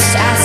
just